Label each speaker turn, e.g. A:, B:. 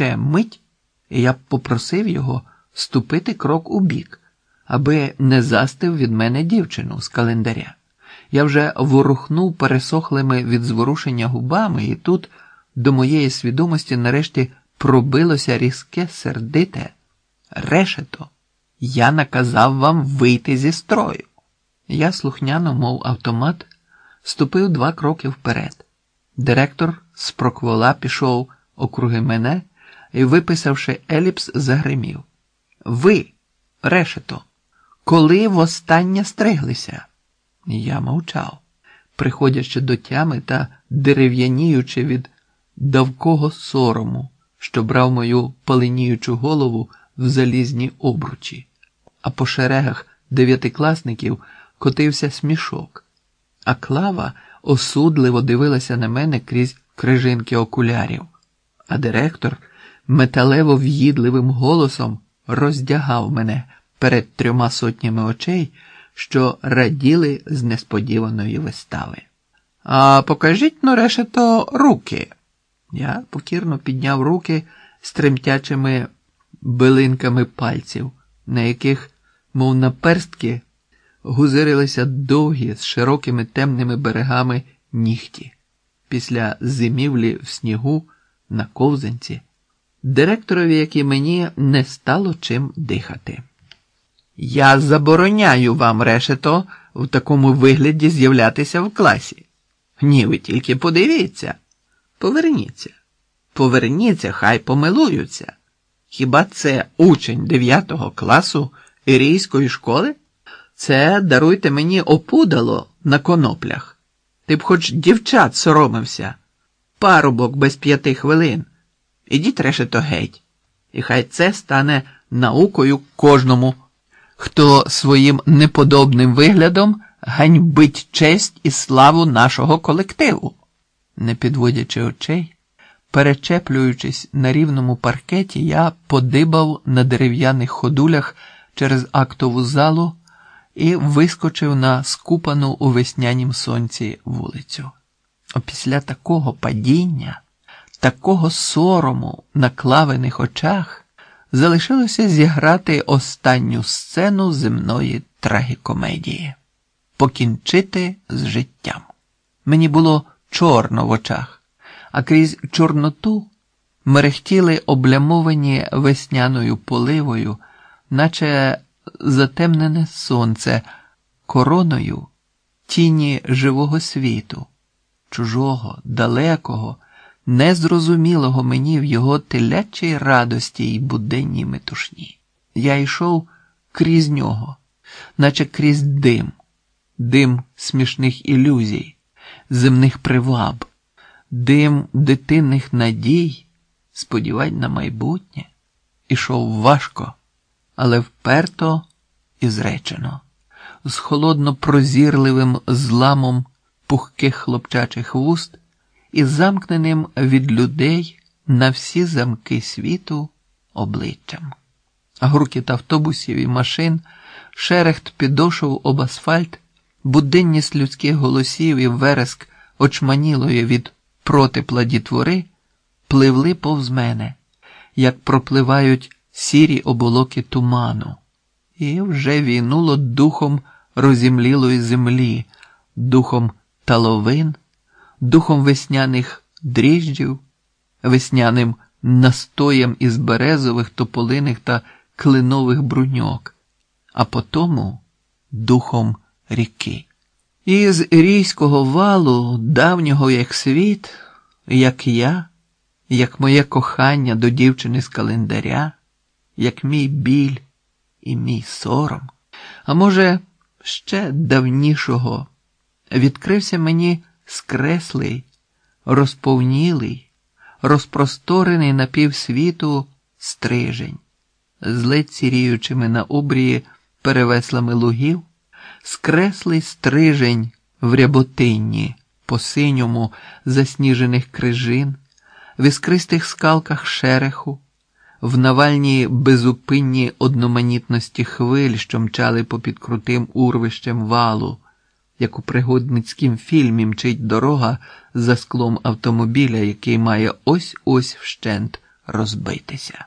A: Ще мить, я б попросив його ступити крок у бік, аби не застив від мене дівчину з календаря. Я вже ворухнув пересохлими від зворушення губами, і тут до моєї свідомості нарешті пробилося різке сердите. Решето, я наказав вам вийти зі строю. Я слухняно, мов автомат, ступив два кроки вперед. Директор з проквола пішов округи мене і, виписавши еліпс, загримів. Ви, решето, коли востаннє стриглися? Я мовчав, приходячи до тями та дерев'яніючи від давкого сорому, що брав мою паленіючу голову в залізні обручі, а по шерегах дев'ятикласників котився смішок, а клава осудливо дивилася на мене крізь крижинки окулярів, а директор металево в'їдливим голосом роздягав мене перед трьома сотнями очей, що раділи з несподіваної вистави. А покажіть ну, решето руки. Я покірно підняв руки з тремтячими билинками пальців, на яких, мов наперстки, гузирилися довгі з широкими темними берегами нігті. Після зимівлі в снігу на ковзанці, директорові, як і мені, не стало чим дихати. Я забороняю вам, решето, в такому вигляді з'являтися в класі. Ні, ви тільки подивіться. Поверніться. Поверніться, хай помилуються. Хіба це учень 9 класу ірійської школи? Це даруйте мені опудало на коноплях. Ти б хоч дівчат соромився, парубок без п'яти хвилин. Ідіть решето геть. І хай це стане наукою кожному, хто своїм неподобним виглядом ганьбить честь і славу нашого колективу. Не підводячи очей, перечеплюючись на рівному паркеті, я подибав на дерев'яних ходулях через актову залу і вискочив на скупану у веснянім сонці вулицю. Опісля такого падіння, такого сорому на клавених очах залишилося зіграти останню сцену земної трагікомедії покінчити з життям. Мені було чорно в очах, а крізь чорноту мерехтіли облямовані весняною поливою, наче затемнене сонце короною тіні живого світу, чужого, далекого, незрозумілого мені в його телячій радості й буденній метушні. Я йшов крізь нього, наче крізь дим, дим смішних ілюзій, земних приваб, дим дитинних надій, сподівань на майбутнє, ішов важко але вперто і зречено, з холодно прозірливим зламом пухких хлопчачих вуст і замкненим від людей на всі замки світу обличчям. Гуркіт автобусів і машин, шерехт підошов об асфальт, буденність людських голосів і вереск очманілої від протепла дітвори пливли повз мене, як пропливають сірі оболоки туману, і вже війнуло духом розімлілої землі, духом таловин, духом весняних дріжджів, весняним настоєм із березових, тополиних та клинових бруньок, а потому духом ріки. І з ірійського валу, давнього як світ, як я, як моє кохання до дівчини з календаря як мій біль і мій сором, а може, ще давнішого, відкрився мені скреслий, розповнілий, розпросторений на півсвіту стрижень, з ледь сіріючими на обрії перевеслами лугів, скреслий стрижень в ряботинні, по синьому засніжених крижин, в іскристих скалках шереху в навальній безупинній одноманітності хвиль, що мчали попід крутим урвищем валу, як у пригодницькім фільмі мчить дорога за склом автомобіля, який має ось ось вщент розбитися.